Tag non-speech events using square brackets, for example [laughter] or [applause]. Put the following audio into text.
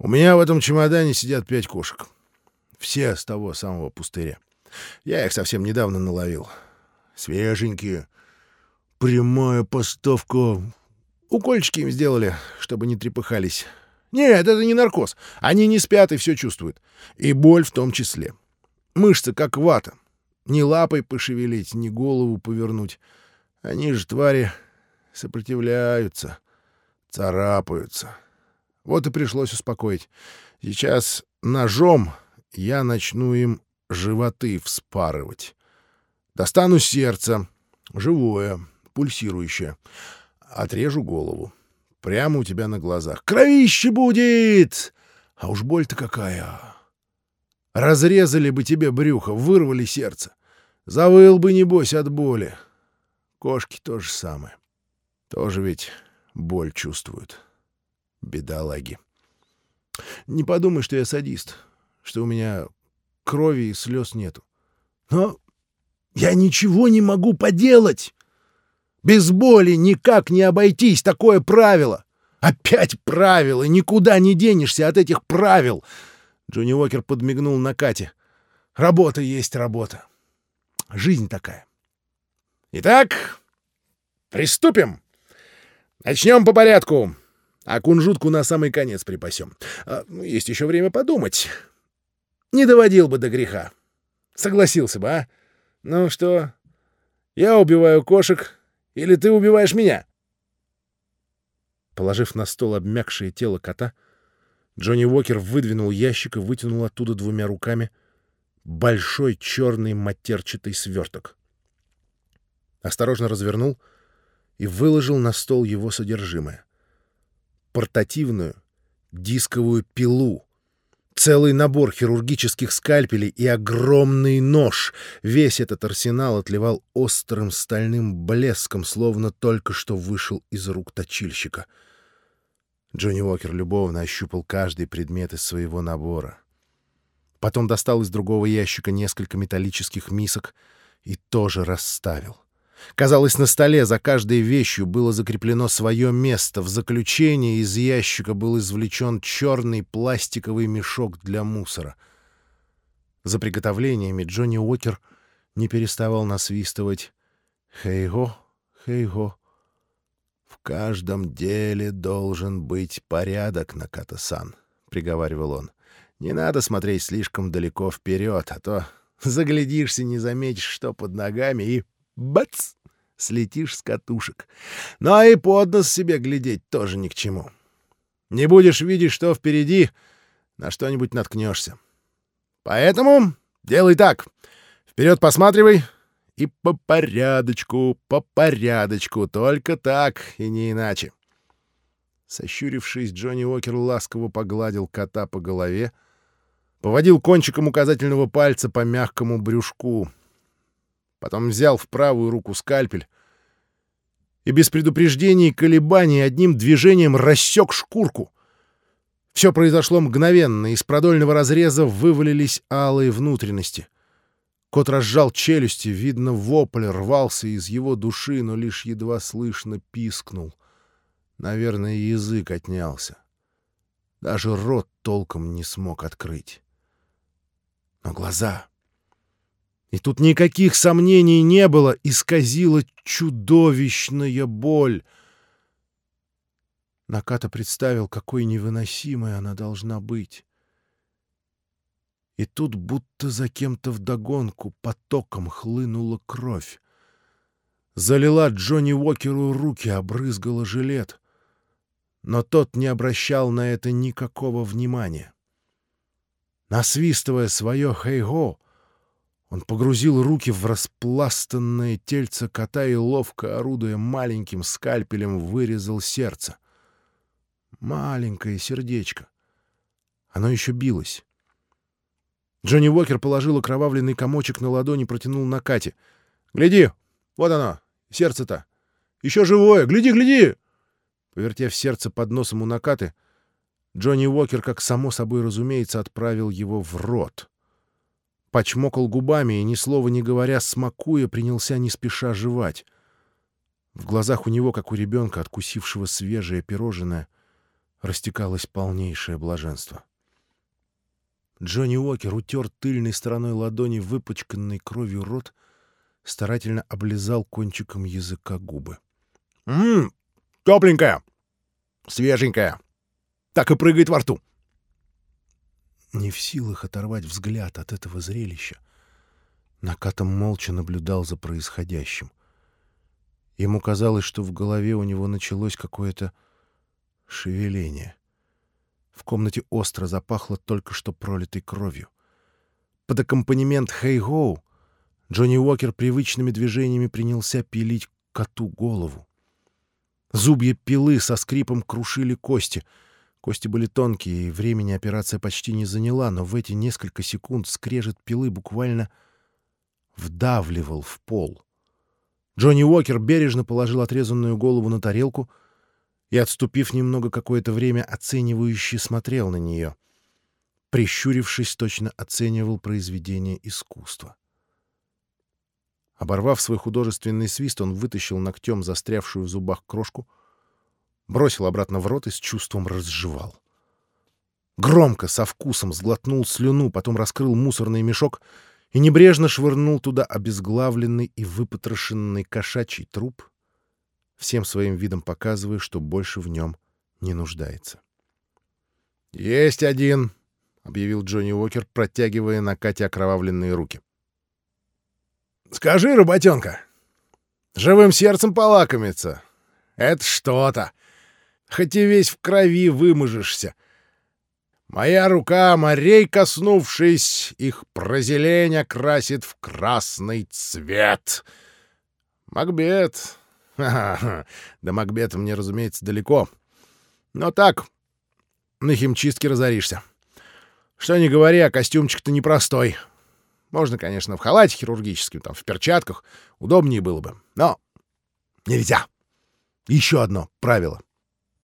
У меня в этом чемодане сидят пять кошек. Все с того самого пустыря. Я их совсем недавно наловил. Свеженькие. Прямая поставка. Укольчики им сделали, чтобы не трепыхались. Нет, это не наркоз. Они не спят и все чувствуют. И боль в том числе. Мышцы как вата. Ни лапой пошевелить, ни голову повернуть. Они же, твари, сопротивляются, царапаются. Вот и пришлось успокоить. Сейчас ножом я начну им животы вспарывать. Достану сердце, живое, пульсирующее. Отрежу голову. Прямо у тебя на глазах. Кровище будет! А уж боль-то какая! Разрезали бы тебе брюхо, вырвали сердце. Завыл бы, небось, от боли. Кошки то же самое. Тоже ведь боль чувствуют. Бедолаги. Не подумай, что я садист, что у меня крови и слез нету. Но я ничего не могу поделать. Без боли никак не обойтись, такое правило. Опять правила, никуда не денешься от этих правил. Джонни Уокер подмигнул на Кате. Работа есть работа. Жизнь такая. Итак, приступим. Начнем по порядку. А кунжутку на самый конец припасем. А, ну, есть еще время подумать. Не доводил бы до греха. Согласился бы, а? Ну что, я убиваю кошек, или ты убиваешь меня? Положив на стол обмякшее тело кота, Джонни Уокер выдвинул ящик и вытянул оттуда двумя руками большой черный матерчатый сверток. Осторожно развернул и выложил на стол его содержимое. Портативную дисковую пилу, целый набор хирургических скальпелей и огромный нож. Весь этот арсенал отливал острым стальным блеском, словно только что вышел из рук точильщика. Джонни Уокер любовно ощупал каждый предмет из своего набора. Потом достал из другого ящика несколько металлических мисок и тоже расставил. Казалось, на столе за каждой вещью было закреплено свое место. В заключение из ящика был извлечен черный пластиковый мешок для мусора. За приготовлениями Джонни Уокер не переставал насвистывать «Хей-го, хей-го». «В каждом деле должен быть порядок, Наката-сан», — приговаривал он. «Не надо смотреть слишком далеко вперед, а то заглядишься, не заметишь, что под ногами, и бац! Слетишь с катушек. Ну а и под нос себе глядеть тоже ни к чему. Не будешь видеть, что впереди, на что-нибудь наткнешься. Поэтому делай так. Вперед посматривай и по порядочку, по порядочку, только так и не иначе. Сощурившись, Джонни Уокер ласково погладил кота по голове, поводил кончиком указательного пальца по мягкому брюшку, Потом взял в правую руку скальпель и без предупреждений и колебаний одним движением рассек шкурку. Все произошло мгновенно, из продольного разреза вывалились алые внутренности. Кот разжал челюсти, видно, вопль рвался из его души, но лишь едва слышно пискнул. Наверное, язык отнялся. Даже рот толком не смог открыть. Но глаза... И тут никаких сомнений не было, исказила чудовищная боль. Наката представил, какой невыносимой она должна быть. И тут будто за кем-то вдогонку потоком хлынула кровь. Залила Джонни Уокеру руки, обрызгала жилет. Но тот не обращал на это никакого внимания. Насвистывая свое «Хей-го», он погрузил руки в распластанное тельце кота и, ловко орудуя маленьким скальпелем, вырезал сердце. Маленькое сердечко. Оно еще билось. Джонни Уокер положил окровавленный комочек на ладони и протянул на Кате. «Гляди! Вот оно! Сердце-то! Еще живое! Гляди, гляди!» Повертев сердце под носом у Накаты, Джонни Уокер, как само собой разумеется, отправил его в рот почмокал губами и, ни слова не говоря, смакуя, принялся не спеша жевать. В глазах у него, как у ребенка, откусившего свежее пирожное, растекалось полнейшее блаженство. Джонни Уокер утер тыльной стороной ладони выпачканный кровью рот, старательно облизал кончиком языка губы. «Ммм, тепленькая, свеженькая, так и прыгает во рту». Не в силах оторвать взгляд от этого зрелища, Накатом молча наблюдал за происходящим. Ему казалось, что в голове у него началось какое-то шевеление. В комнате остро запахло только что пролитой кровью. Под аккомпанемент «Хей-Гоу» Джонни Уокер привычными движениями принялся пилить коту голову. Зубья пилы со скрипом крушили кости. Кости были тонкие, и времени операция почти не заняла, но в эти несколько секунд скрежет пилы буквально вдавливал в пол. Джонни Уокер бережно положил отрезанную голову на тарелку и, отступив немного какое-то время, оценивающе смотрел на нее. Прищурившись, точно оценивал произведение искусства. Оборвав свой художественный свист, он вытащил ногтем застрявшую в зубах крошку, бросил обратно в рот и с чувством разжевал. Громко, со вкусом сглотнул слюну, потом раскрыл мусорный мешок — и небрежно швырнул туда обезглавленный и выпотрошенный кошачий труп, всем своим видом показывая, что больше в нем не нуждается. «Есть один!» — объявил Джонни Уокер, протягивая на Кате окровавленные руки. «Скажи, работенка, живым сердцем полакомиться — это что-то! Хоть и весь в крови выможешься!» Моя рука, морей коснувшись, их прозелень красит в красный цвет. Макбет. [laughs] Ха-ха-ха. До Макбета мне, разумеется, далеко. Но так, на химчистке разоришься. Что ни говори, а костюмчик-то непростой. Можно, конечно, в халате хирургическом, там, в перчатках. Удобнее было бы. Но нельзя. Еще одно правило.